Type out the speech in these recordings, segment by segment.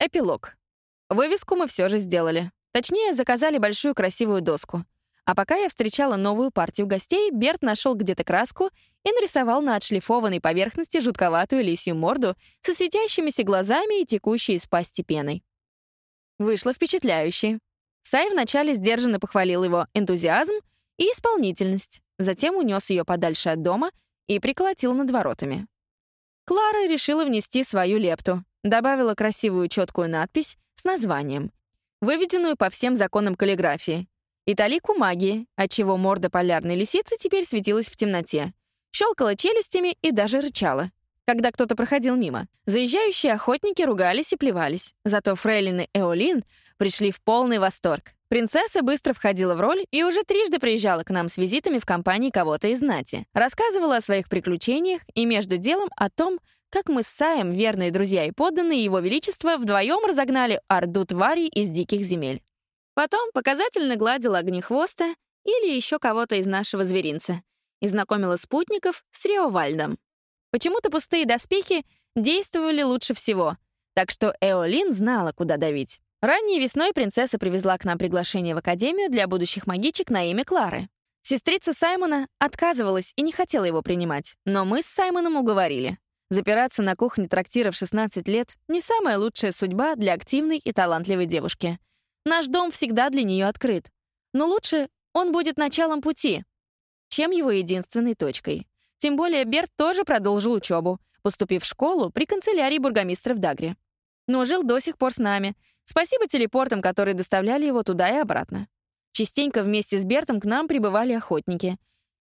Эпилог. Вывеску мы все же сделали. Точнее, заказали большую красивую доску. А пока я встречала новую партию гостей, Берт нашел где-то краску и нарисовал на отшлифованной поверхности жутковатую лисью морду со светящимися глазами и текущей из пасти пеной. Вышло впечатляюще. Сай вначале сдержанно похвалил его энтузиазм и исполнительность, затем унес ее подальше от дома и приколотил над воротами. Клара решила внести свою лепту, добавила красивую четкую надпись с названием, выведенную по всем законам каллиграфии, и талику магии, отчего морда полярной лисицы теперь светилась в темноте, щелкала челюстями и даже рычала, когда кто-то проходил мимо. Заезжающие охотники ругались и плевались, зато фрейлины Эолин пришли в полный восторг. Принцесса быстро входила в роль и уже трижды приезжала к нам с визитами в компании кого-то из знати. Рассказывала о своих приключениях и между делом о том, как мы с Саем, верные друзья и подданные Его Величества, вдвоем разогнали орду тварей из диких земель. Потом показательно гладила огнехвоста или еще кого-то из нашего зверинца и знакомила спутников с Риовальдом. Почему-то пустые доспехи действовали лучше всего, так что Эолин знала, куда давить. Ранней весной принцесса привезла к нам приглашение в Академию для будущих магичек на имя Клары. Сестрица Саймона отказывалась и не хотела его принимать, но мы с Саймоном уговорили. Запираться на кухне трактира в 16 лет — не самая лучшая судьба для активной и талантливой девушки. Наш дом всегда для нее открыт. Но лучше он будет началом пути, чем его единственной точкой. Тем более Берт тоже продолжил учебу, поступив в школу при канцелярии бургомистра в Дагре. Но жил до сих пор с нами — Спасибо телепортам, которые доставляли его туда и обратно. Частенько вместе с Бертом к нам прибывали охотники.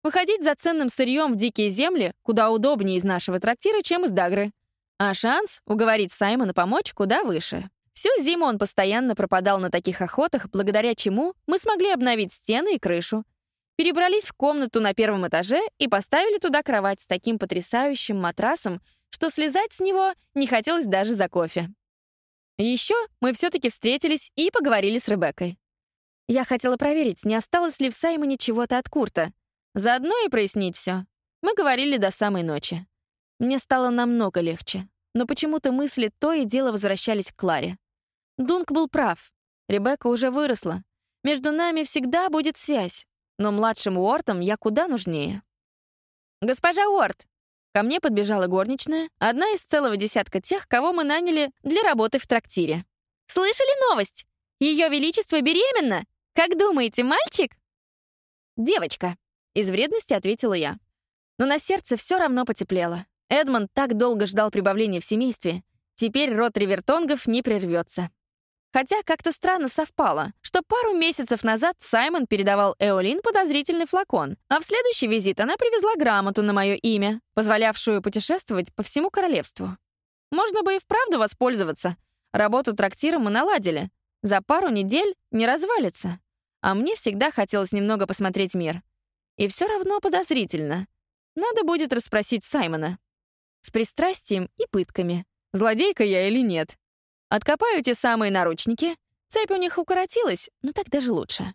Выходить за ценным сырьем в дикие земли куда удобнее из нашего трактира, чем из Дагры. А шанс уговорить Саймона помочь куда выше. Всю зиму он постоянно пропадал на таких охотах, благодаря чему мы смогли обновить стены и крышу. Перебрались в комнату на первом этаже и поставили туда кровать с таким потрясающим матрасом, что слезать с него не хотелось даже за кофе. Еще мы все-таки встретились и поговорили с Ребеккой. Я хотела проверить, не осталось ли в Саймоне чего-то от Курта. Заодно и прояснить все. Мы говорили до самой ночи. Мне стало намного легче, но почему-то мысли то и дело возвращались к Кларе. Дунк был прав. Ребекка уже выросла. Между нами всегда будет связь, но младшим Уортом я куда нужнее. «Госпожа Уорт!» Ко мне подбежала горничная, одна из целого десятка тех, кого мы наняли для работы в трактире. «Слышали новость? Ее Величество беременна! Как думаете, мальчик?» «Девочка», — из вредности ответила я. Но на сердце все равно потеплело. Эдмонд так долго ждал прибавления в семействе. Теперь род Ривертонгов не прервется. Хотя как-то странно совпало, что пару месяцев назад Саймон передавал Эолин подозрительный флакон, а в следующий визит она привезла грамоту на мое имя, позволявшую путешествовать по всему королевству. Можно бы и вправду воспользоваться. Работу трактира мы наладили. За пару недель не развалится. А мне всегда хотелось немного посмотреть мир. И все равно подозрительно. Надо будет расспросить Саймона. С пристрастием и пытками. Злодейка я или нет. Откопаю те самые наручники. Цепь у них укоротилась, но так даже лучше.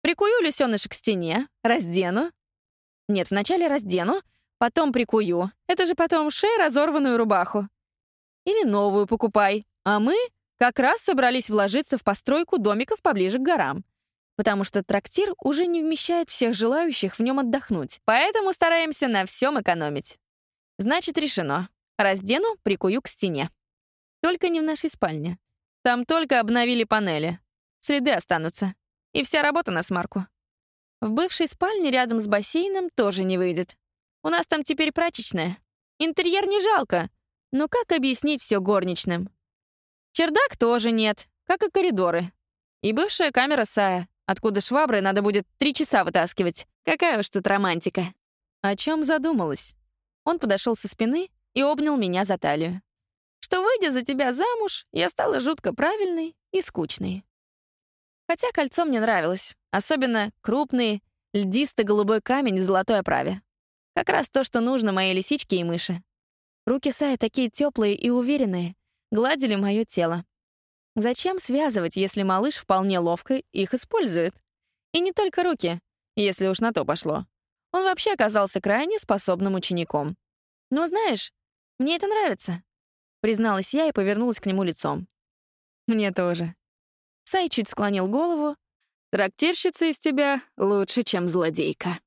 Прикую лисёныша к стене, раздену. Нет, вначале раздену, потом прикую. Это же потом шея разорванную рубаху. Или новую покупай. А мы как раз собрались вложиться в постройку домиков поближе к горам. Потому что трактир уже не вмещает всех желающих в нем отдохнуть. Поэтому стараемся на всем экономить. Значит, решено. Раздену, прикую к стене. Только не в нашей спальне. Там только обновили панели. Следы останутся. И вся работа на смарку. В бывшей спальне рядом с бассейном тоже не выйдет. У нас там теперь прачечная. Интерьер не жалко. Но как объяснить все горничным? Чердак тоже нет, как и коридоры. И бывшая камера Сая, откуда швабры надо будет три часа вытаскивать. Какая уж тут романтика. О чем задумалась? Он подошел со спины и обнял меня за талию что, выйдя за тебя замуж, я стала жутко правильной и скучной. Хотя кольцо мне нравилось, особенно крупный, льдисто-голубой камень в золотой оправе. Как раз то, что нужно моей лисичке и мыши. Руки Сая такие теплые и уверенные, гладили мое тело. Зачем связывать, если малыш вполне ловко их использует? И не только руки, если уж на то пошло. Он вообще оказался крайне способным учеником. Но знаешь, мне это нравится. призналась я и повернулась к нему лицом. «Мне тоже». Сай чуть склонил голову. «Трактирщица из тебя лучше, чем злодейка».